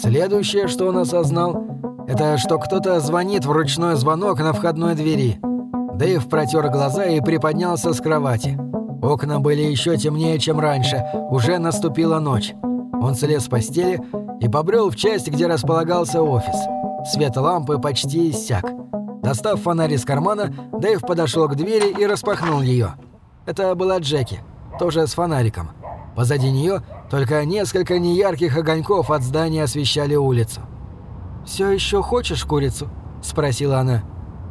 Следующее, что он осознал, это что кто-то звонит в ручной звонок на входной двери. Дэйв протер глаза и приподнялся с кровати. Окна были еще темнее, чем раньше, уже наступила ночь. Он слез с постели и побрел в часть, где располагался офис. Свет лампы почти иссяк. Достав фонарь из кармана, Дэйв подошел к двери и распахнул ее. Это была Джеки, тоже с фонариком. Позади нее только несколько неярких огоньков от здания освещали улицу. «Все еще хочешь курицу?» – спросила она.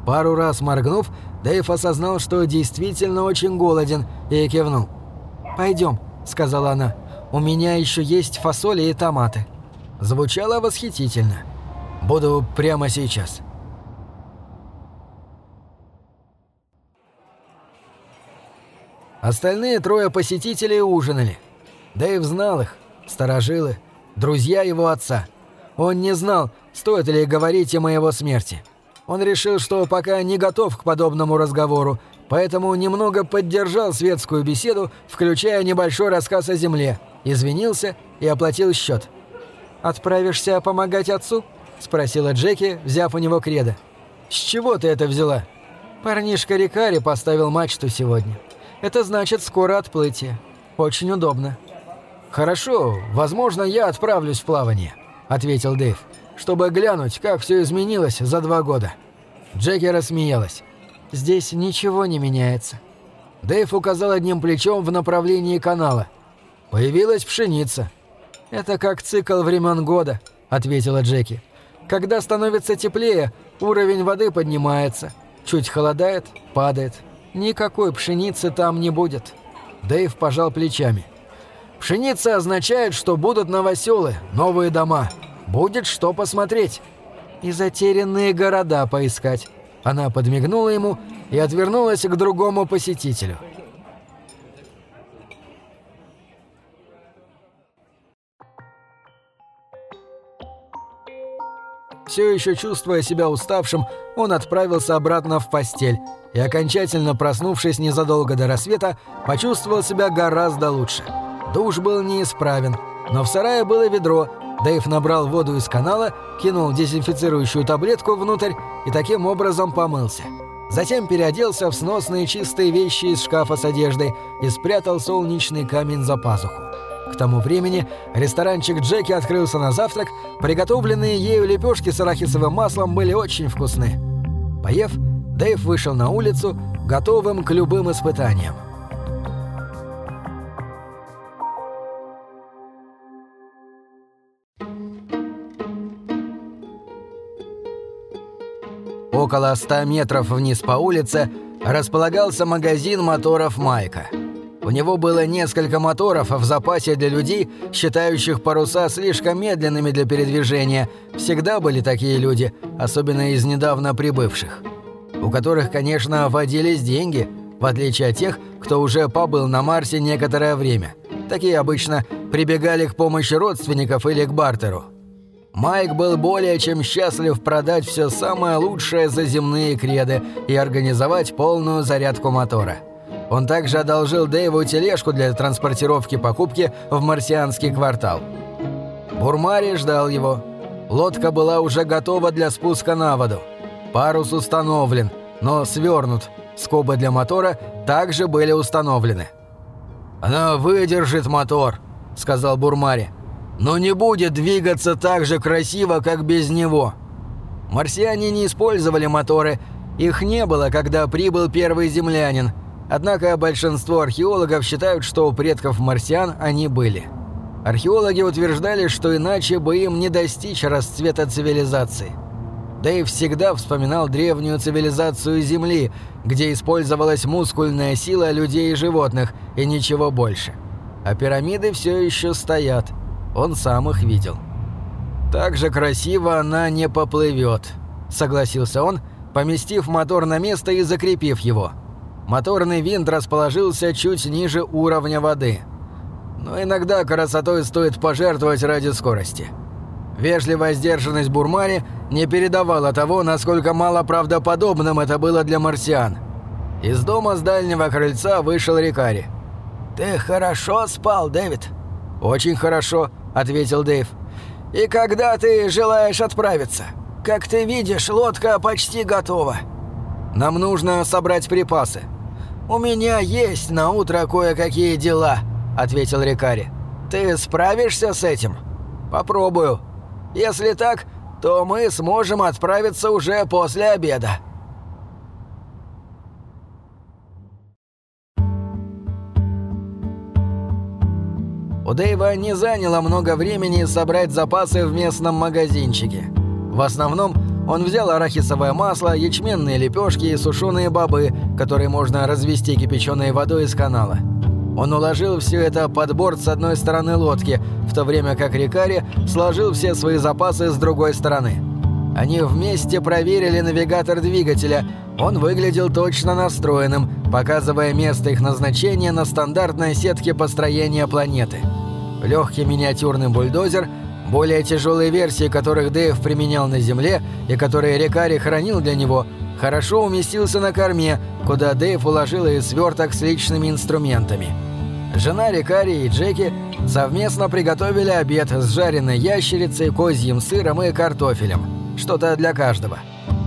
Пару раз моргнув, Дэйв осознал, что действительно очень голоден, и кивнул. «Пойдем», – сказала она. «У меня еще есть фасоли и томаты». Звучало восхитительно. «Буду прямо сейчас». Остальные трое посетителей ужинали. Дэйв знал их, сторожилы, друзья его отца. Он не знал, стоит ли говорить им о его смерти. Он решил, что пока не готов к подобному разговору, поэтому немного поддержал светскую беседу, включая небольшой рассказ о земле, извинился и оплатил счет. «Отправишься помогать отцу?» – спросила Джеки, взяв у него кредо. «С чего ты это взяла?» «Парнишка Рикари поставил мачту сегодня. Это значит скоро отплытие. Очень удобно». «Хорошо, возможно, я отправлюсь в плавание», — ответил Дэйв, «чтобы глянуть, как все изменилось за два года». Джеки рассмеялась. «Здесь ничего не меняется». Дэйв указал одним плечом в направлении канала. «Появилась пшеница». «Это как цикл времен года», — ответила Джеки. «Когда становится теплее, уровень воды поднимается. Чуть холодает, падает. Никакой пшеницы там не будет». Дэйв пожал плечами. Пшеница означает, что будут новоселы, новые дома. Будет что посмотреть. И затерянные города поискать. Она подмигнула ему и отвернулась к другому посетителю. Все еще чувствуя себя уставшим, он отправился обратно в постель и, окончательно проснувшись незадолго до рассвета, почувствовал себя гораздо лучше. Душ был неисправен, но в сарае было ведро. Дэйв набрал воду из канала, кинул дезинфицирующую таблетку внутрь и таким образом помылся. Затем переоделся в сносные чистые вещи из шкафа с одеждой и спрятал солнечный камень за пазуху. К тому времени ресторанчик Джеки открылся на завтрак, приготовленные ею лепешки с арахисовым маслом были очень вкусны. Поев, Дэйв вышел на улицу, готовым к любым испытаниям. Около 100 метров вниз по улице располагался магазин моторов Майка. У него было несколько моторов в запасе для людей, считающих паруса слишком медленными для передвижения. Всегда были такие люди, особенно из недавно прибывших. У которых, конечно, водились деньги, в отличие от тех, кто уже побыл на Марсе некоторое время. Такие обычно прибегали к помощи родственников или к бартеру. Майк был более чем счастлив продать все самое лучшее за земные креды и организовать полную зарядку мотора. Он также одолжил Дэйву тележку для транспортировки покупки в марсианский квартал. Бурмари ждал его. Лодка была уже готова для спуска на воду. Парус установлен, но свернут. Скобы для мотора также были установлены. «Она выдержит мотор», — сказал Бурмари но не будет двигаться так же красиво, как без него. Марсиане не использовали моторы, их не было, когда прибыл первый землянин, однако большинство археологов считают, что у предков марсиан они были. Археологи утверждали, что иначе бы им не достичь расцвета цивилизации. Дэйв всегда вспоминал древнюю цивилизацию Земли, где использовалась мускульная сила людей и животных, и ничего больше. А пирамиды все еще стоят – он сам их видел. «Так же красиво она не поплывет», — согласился он, поместив мотор на место и закрепив его. Моторный винт расположился чуть ниже уровня воды. Но иногда красотой стоит пожертвовать ради скорости. Вежливая сдержанность Бурмари не передавала того, насколько малоправдоподобным это было для марсиан. Из дома с дальнего крыльца вышел Рикари. «Ты хорошо спал, Дэвид?» «Очень хорошо», — ответил Дэйв. «И когда ты желаешь отправиться? Как ты видишь, лодка почти готова. Нам нужно собрать припасы. У меня есть на утро кое-какие дела», — ответил Рикари. «Ты справишься с этим?» «Попробую. Если так, то мы сможем отправиться уже после обеда». Дэйва не заняло много времени собрать запасы в местном магазинчике. В основном он взял арахисовое масло, ячменные лепешки и сушеные бобы, которые можно развести кипяченой водой из канала. Он уложил все это под борт с одной стороны лодки, в то время как Рикари сложил все свои запасы с другой стороны. Они вместе проверили навигатор двигателя. Он выглядел точно настроенным, показывая место их назначения на стандартной сетке построения планеты. Легкий миниатюрный бульдозер, более тяжелые версии которых Дэйв применял на Земле и которые Рикари хранил для него, хорошо уместился на корме, куда Дэйв уложил и сверток с личными инструментами. Жена Рикари и Джеки совместно приготовили обед с жареной ящерицей, козьим сыром и картофелем. Что-то для каждого.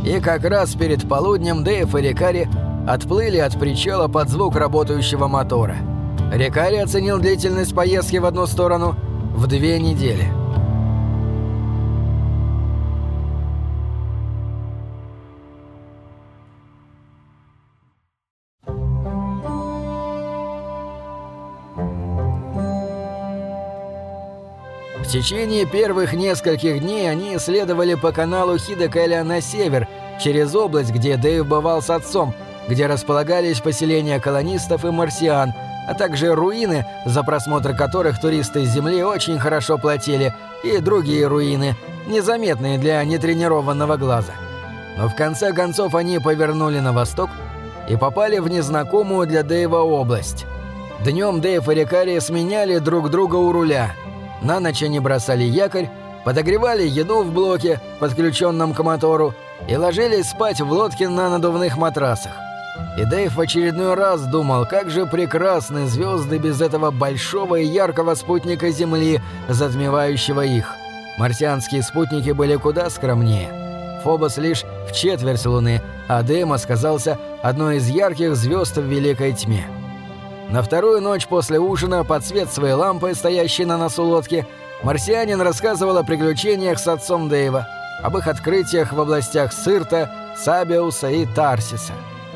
И как раз перед полуднем Дэйв и Рикари отплыли от причала под звук работающего мотора – Рикари оценил длительность поездки в одну сторону в две недели. В течение первых нескольких дней они следовали по каналу Хидекеля на север, через область, где Дэйв бывал с отцом, где располагались поселения колонистов и марсиан – а также руины, за просмотр которых туристы с Земли очень хорошо платили, и другие руины, незаметные для нетренированного глаза. Но в конце концов они повернули на восток и попали в незнакомую для Дэйва область. Днем Дэйв и Рикари сменяли друг друга у руля. На ночь они бросали якорь, подогревали еду в блоке, подключенном к мотору, и ложились спать в лодке на надувных матрасах. И Дэйв в очередной раз думал, как же прекрасны звезды без этого большого и яркого спутника Земли, затмевающего их. Марсианские спутники были куда скромнее. Фобос лишь в четверть Луны, а Деймос казался одной из ярких звезд в Великой Тьме. На вторую ночь после ужина, под свет своей лампы, стоящей на носу лодки, марсианин рассказывал о приключениях с отцом Дэйва, об их открытиях в областях Сырта, Сабиуса и Тарсиса.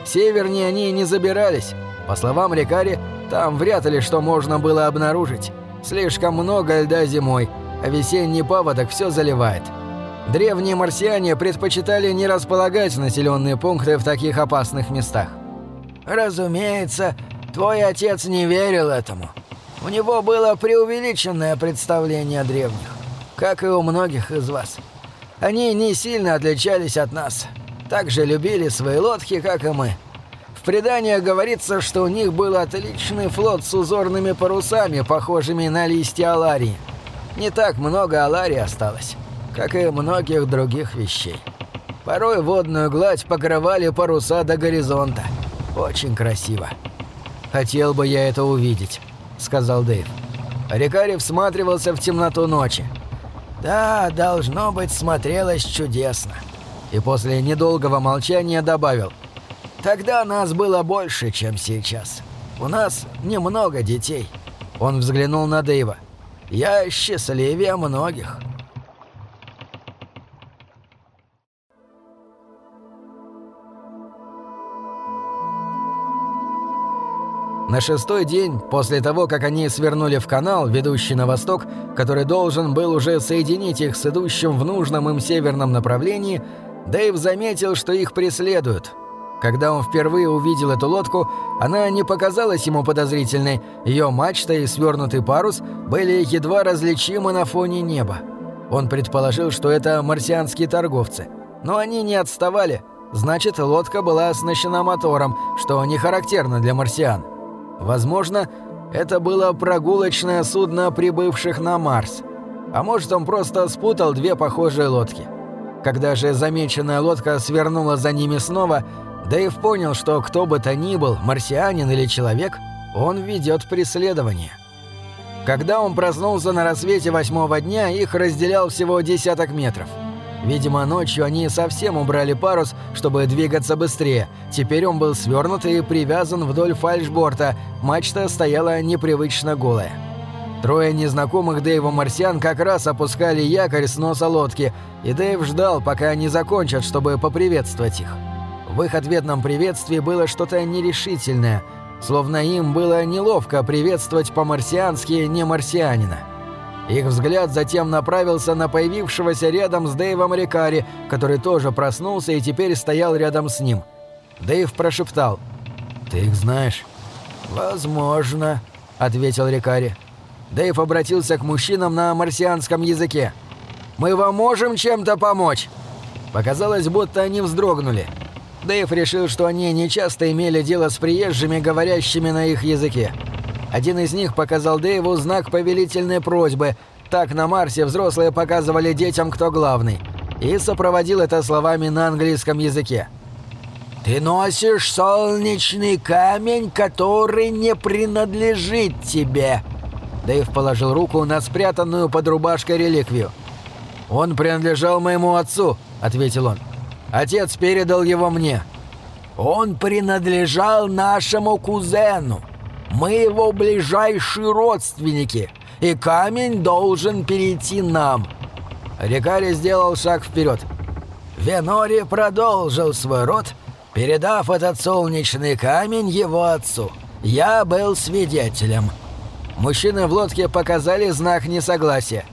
Севернее они не забирались. По словам Рикари, там вряд ли что можно было обнаружить. Слишком много льда зимой, а весенний паводок все заливает. Древние марсиане предпочитали не располагать населенные пункты в таких опасных местах. «Разумеется, твой отец не верил этому. У него было преувеличенное представление о древних, как и у многих из вас. Они не сильно отличались от нас, так же любили свои лодки, как и мы. В преданиях говорится, что у них был отличный флот с узорными парусами, похожими на листья аларии. Не так много аларии осталось, как и многих других вещей. Порой водную гладь покрывали паруса до горизонта. Очень красиво. «Хотел бы я это увидеть», — сказал Дэйв. Рикари всматривался в темноту ночи. «Да, должно быть, смотрелось чудесно и после недолгого молчания добавил. «Тогда нас было больше, чем сейчас. У нас немного детей». Он взглянул на Дэйва. «Я счастливее многих». На шестой день, после того, как они свернули в канал, ведущий на восток, который должен был уже соединить их с идущим в нужном им северном направлении, Дэйв заметил, что их преследуют. Когда он впервые увидел эту лодку, она не показалась ему подозрительной, ее мачта и свернутый парус были едва различимы на фоне неба. Он предположил, что это марсианские торговцы. Но они не отставали, значит, лодка была оснащена мотором, что не характерно для марсиан. Возможно, это было прогулочное судно прибывших на Марс. А может, он просто спутал две похожие лодки. Когда же замеченная лодка свернула за ними снова, Дэйв понял, что кто бы то ни был, марсианин или человек, он ведет преследование. Когда он проснулся на рассвете восьмого дня, их разделял всего десяток метров. Видимо, ночью они совсем убрали парус, чтобы двигаться быстрее. Теперь он был свернут и привязан вдоль фальшборта, мачта стояла непривычно голая. Трое незнакомых Дэйву марсиан как раз опускали якорь с носа лодки, и Дэйв ждал, пока они закончат, чтобы поприветствовать их. В их ответном приветствии было что-то нерешительное, словно им было неловко приветствовать по-марсиански не марсианина. Их взгляд затем направился на появившегося рядом с Дэйвом Рикари, который тоже проснулся и теперь стоял рядом с ним. Дэйв прошептал. «Ты их знаешь?» «Возможно», — ответил Рикари. Дэйв обратился к мужчинам на марсианском языке. «Мы вам можем чем-то помочь?» Показалось, будто они вздрогнули. Дэйв решил, что они нечасто имели дело с приезжими, говорящими на их языке. Один из них показал Дэйву знак повелительной просьбы. Так на Марсе взрослые показывали детям, кто главный. И сопроводил это словами на английском языке. «Ты носишь солнечный камень, который не принадлежит тебе». Дэйв положил руку на спрятанную под рубашкой реликвию. «Он принадлежал моему отцу», — ответил он. «Отец передал его мне». «Он принадлежал нашему кузену. Мы его ближайшие родственники, и камень должен перейти нам». Рикари сделал шаг вперед. Венори продолжил свой род, передав этот солнечный камень его отцу. Я был свидетелем. Мужчины в лодке показали знак несогласия.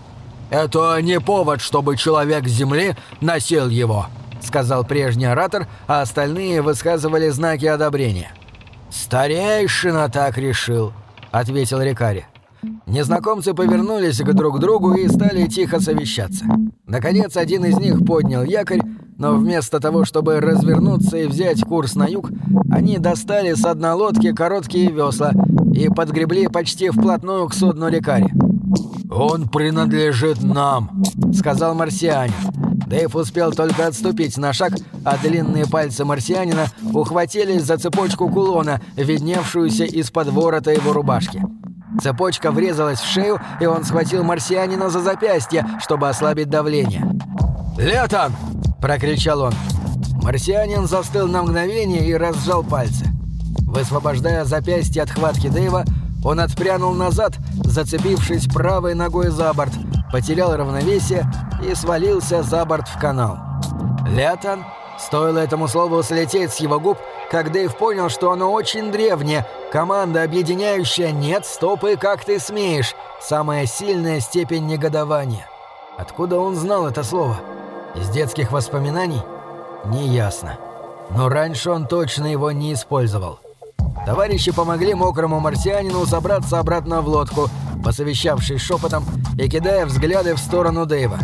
«Это не повод, чтобы человек с земли носил его», — сказал прежний оратор, а остальные высказывали знаки одобрения. «Старейшина так решил», — ответил Рикари. Незнакомцы повернулись к друг другу и стали тихо совещаться. Наконец, один из них поднял якорь, но вместо того, чтобы развернуться и взять курс на юг, они достали с одной лодки короткие весла и подгребли почти вплотную к судну Рикари. «Он принадлежит нам», — сказал марсианин. Дэйв успел только отступить на шаг, а длинные пальцы марсианина ухватились за цепочку кулона, видневшуюся из-под ворота его рубашки. Цепочка врезалась в шею, и он схватил марсианина за запястье, чтобы ослабить давление. «Летон!» – прокричал он. Марсианин застыл на мгновение и разжал пальцы. Высвобождая запястье от хватки Дэйва, он отпрянул назад, зацепившись правой ногой за борт, потерял равновесие и свалился за борт в канал. Летон, стоило этому слову слететь с его губ, как Дэйв понял, что оно очень древнее, команда, объединяющая «нет, стоп и как ты смеешь», самая сильная степень негодования. Откуда он знал это слово? Из детских воспоминаний? Неясно. Но раньше он точно его не использовал. Товарищи помогли мокрому марсианину забраться обратно в лодку, посовещавшись шепотом и кидая взгляды в сторону Дэйва.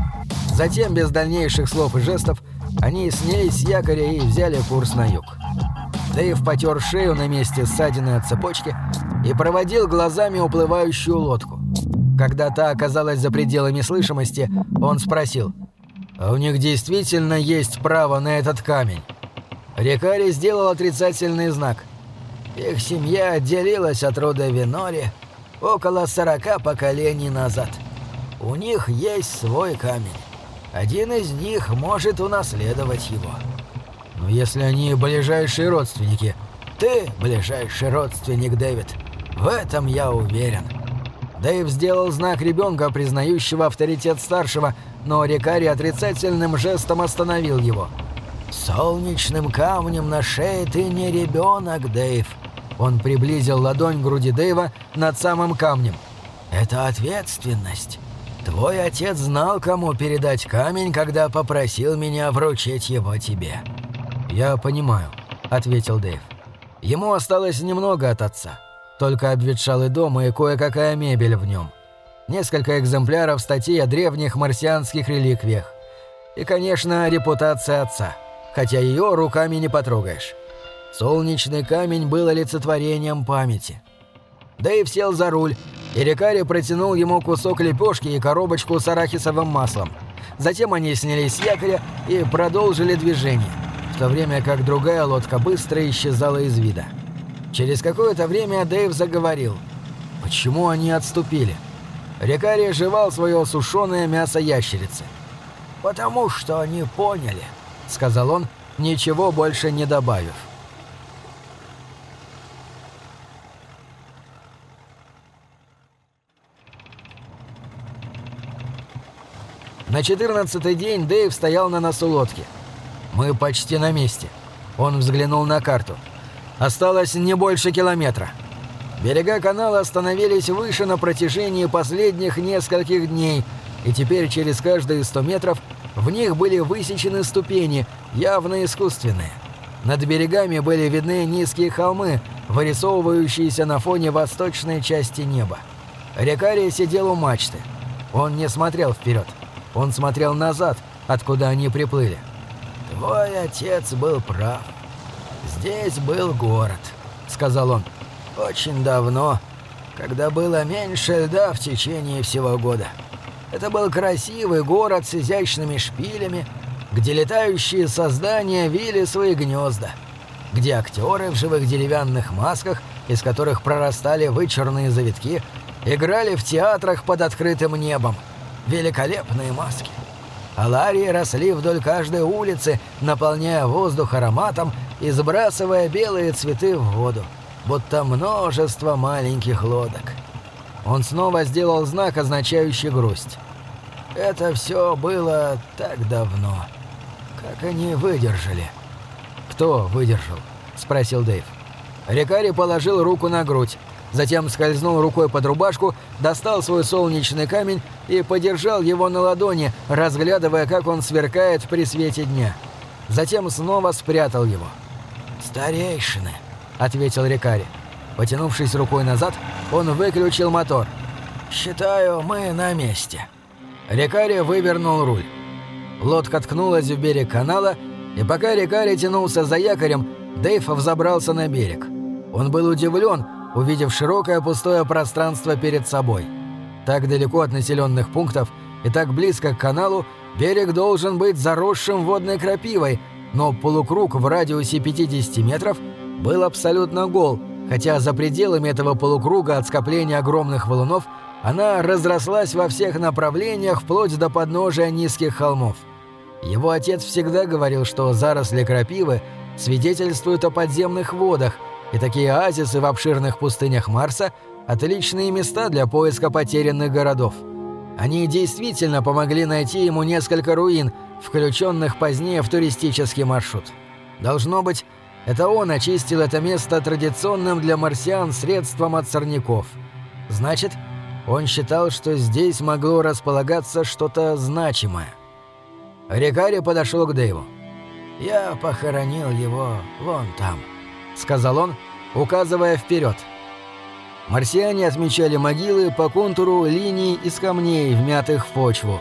Затем, без дальнейших слов и жестов, они снялись с якоря и взяли курс на юг. Дэйв потер шею на месте ссадины от цепочки и проводил глазами уплывающую лодку. Когда та оказалась за пределами слышимости, он спросил, «А у них действительно есть право на этот камень?» Рикари сделал отрицательный знак. Их семья отделилась от рода Винори около сорока поколений назад. У них есть свой камень. Один из них может унаследовать его. Но если они ближайшие родственники, ты ближайший родственник, Дэвид. В этом я уверен. Дэйв сделал знак ребенка, признающего авторитет старшего, но Рикари отрицательным жестом остановил его. «Солнечным камнем на шее ты не ребенок, Дэйв. Он приблизил ладонь к груди Дэйва над самым камнем. «Это ответственность. Твой отец знал, кому передать камень, когда попросил меня вручить его тебе». «Я понимаю», — ответил Дэйв. Ему осталось немного от отца. Только обветшалый дом и кое-какая мебель в нем. Несколько экземпляров статей о древних марсианских реликвиях. И, конечно, репутация отца, хотя ее руками не потрогаешь. Солнечный камень был олицетворением памяти. Дэйв сел за руль, и Рикари протянул ему кусок лепешки и коробочку с арахисовым маслом. Затем они снялись с якоря и продолжили движение, в то время как другая лодка быстро исчезала из вида. Через какое-то время Дэйв заговорил. Почему они отступили? Рикари жевал свое сушеное мясо ящерицы. «Потому что они поняли», — сказал он, ничего больше не добавив. На четырнадцатый день Дэйв стоял на носу лодки. «Мы почти на месте». Он взглянул на карту. «Осталось не больше километра». Берега канала остановились выше на протяжении последних нескольких дней, и теперь через каждые сто метров в них были высечены ступени, явно искусственные. Над берегами были видны низкие холмы, вырисовывающиеся на фоне восточной части неба. Рекарий сидел у мачты. Он не смотрел вперед. Он смотрел назад, откуда они приплыли. «Твой отец был прав. Здесь был город», — сказал он. «Очень давно, когда было меньше льда в течение всего года. Это был красивый город с изящными шпилями, где летающие создания вили свои гнезда, где актеры в живых деревянных масках, из которых прорастали вычурные завитки, играли в театрах под открытым небом — великолепные маски. Аларии росли вдоль каждой улицы, наполняя воздух ароматом и сбрасывая белые цветы в воду, будто множество маленьких лодок. Он снова сделал знак, означающий грусть. Это все было так давно. Как они выдержали? Кто выдержал? Спросил Дэйв. Рикари положил руку на грудь. Затем скользнул рукой под рубашку, достал свой солнечный камень и подержал его на ладони, разглядывая, как он сверкает при свете дня. Затем снова спрятал его. «Старейшины», — ответил Рикари. Потянувшись рукой назад, он выключил мотор. «Считаю, мы на месте». Рикари вывернул руль. Лодка ткнулась в берег канала, и пока Рикари тянулся за якорем, Дэйв взобрался на берег. Он был удивлен, увидев широкое пустое пространство перед собой. Так далеко от населенных пунктов и так близко к каналу берег должен быть заросшим водной крапивой, но полукруг в радиусе 50 метров был абсолютно гол, хотя за пределами этого полукруга от скопления огромных валунов она разрослась во всех направлениях вплоть до подножия низких холмов. Его отец всегда говорил, что заросли крапивы свидетельствуют о подземных водах – и такие оазисы в обширных пустынях Марса – отличные места для поиска потерянных городов. Они действительно помогли найти ему несколько руин, включенных позднее в туристический маршрут. Должно быть, это он очистил это место традиционным для марсиан средством от сорняков. Значит, он считал, что здесь могло располагаться что-то значимое. Рикари подошел к Дэйву. «Я похоронил его вон там», сказал он, указывая вперед. Марсиане отмечали могилы по контуру линий из камней, вмятых в почву.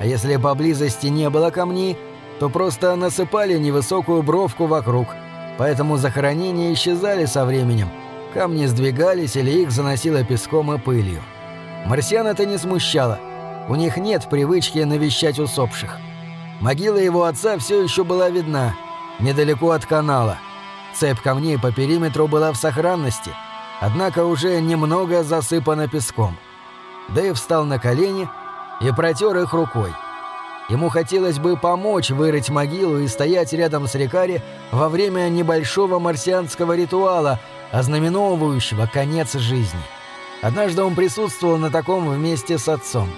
А если поблизости не было камней, то просто насыпали невысокую бровку вокруг, поэтому захоронения исчезали со временем. Камни сдвигались или их заносило песком и пылью. Марсиан это не смущало. У них нет привычки навещать усопших. Могила его отца все еще была видна, недалеко от канала – Цепь камней по периметру была в сохранности, однако уже немного засыпана песком. Дэйв встал на колени и протер их рукой. Ему хотелось бы помочь вырыть могилу и стоять рядом с Рикари во время небольшого марсианского ритуала, ознаменовывающего конец жизни. Однажды он присутствовал на таком вместе с отцом.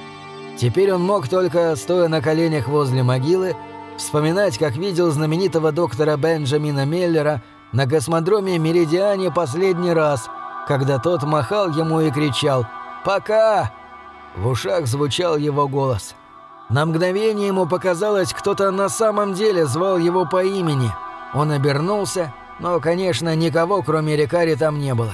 Теперь он мог только, стоя на коленях возле могилы, вспоминать, как видел знаменитого доктора Бенджамина Меллера на космодроме Меридиане последний раз, когда тот махал ему и кричал «Пока!». В ушах звучал его голос. На мгновение ему показалось, кто-то на самом деле звал его по имени. Он обернулся, но, конечно, никого, кроме Рикари, там не было.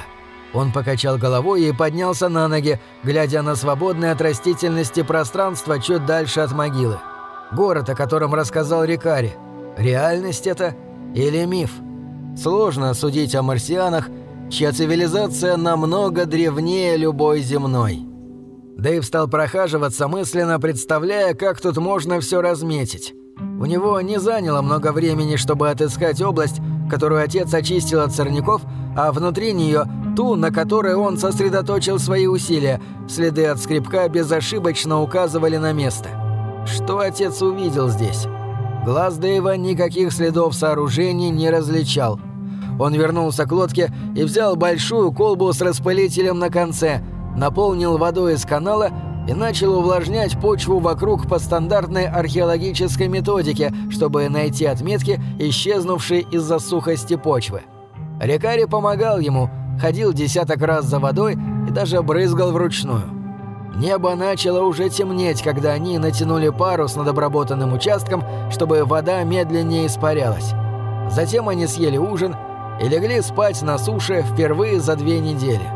Он покачал головой и поднялся на ноги, глядя на свободное от растительности пространство чуть дальше от могилы. Город, о котором рассказал Рикари. Реальность это или миф? Сложно судить о марсианах, чья цивилизация намного древнее любой земной. Дэйв стал прохаживаться мысленно, представляя, как тут можно все разметить. У него не заняло много времени, чтобы отыскать область, которую отец очистил от сорняков, а внутри нее Ту, на которой он сосредоточил свои усилия. Следы от скребка безошибочно указывали на место. Что отец увидел здесь? Глаз Дэйва никаких следов сооружений не различал. Он вернулся к лодке и взял большую колбу с распылителем на конце, наполнил водой из канала и начал увлажнять почву вокруг по стандартной археологической методике, чтобы найти отметки, исчезнувшие из-за сухости почвы. Рекари помогал ему, ходил десяток раз за водой и даже брызгал вручную. Небо начало уже темнеть, когда они натянули парус над обработанным участком, чтобы вода медленнее испарялась. Затем они съели ужин и легли спать на суше впервые за две недели.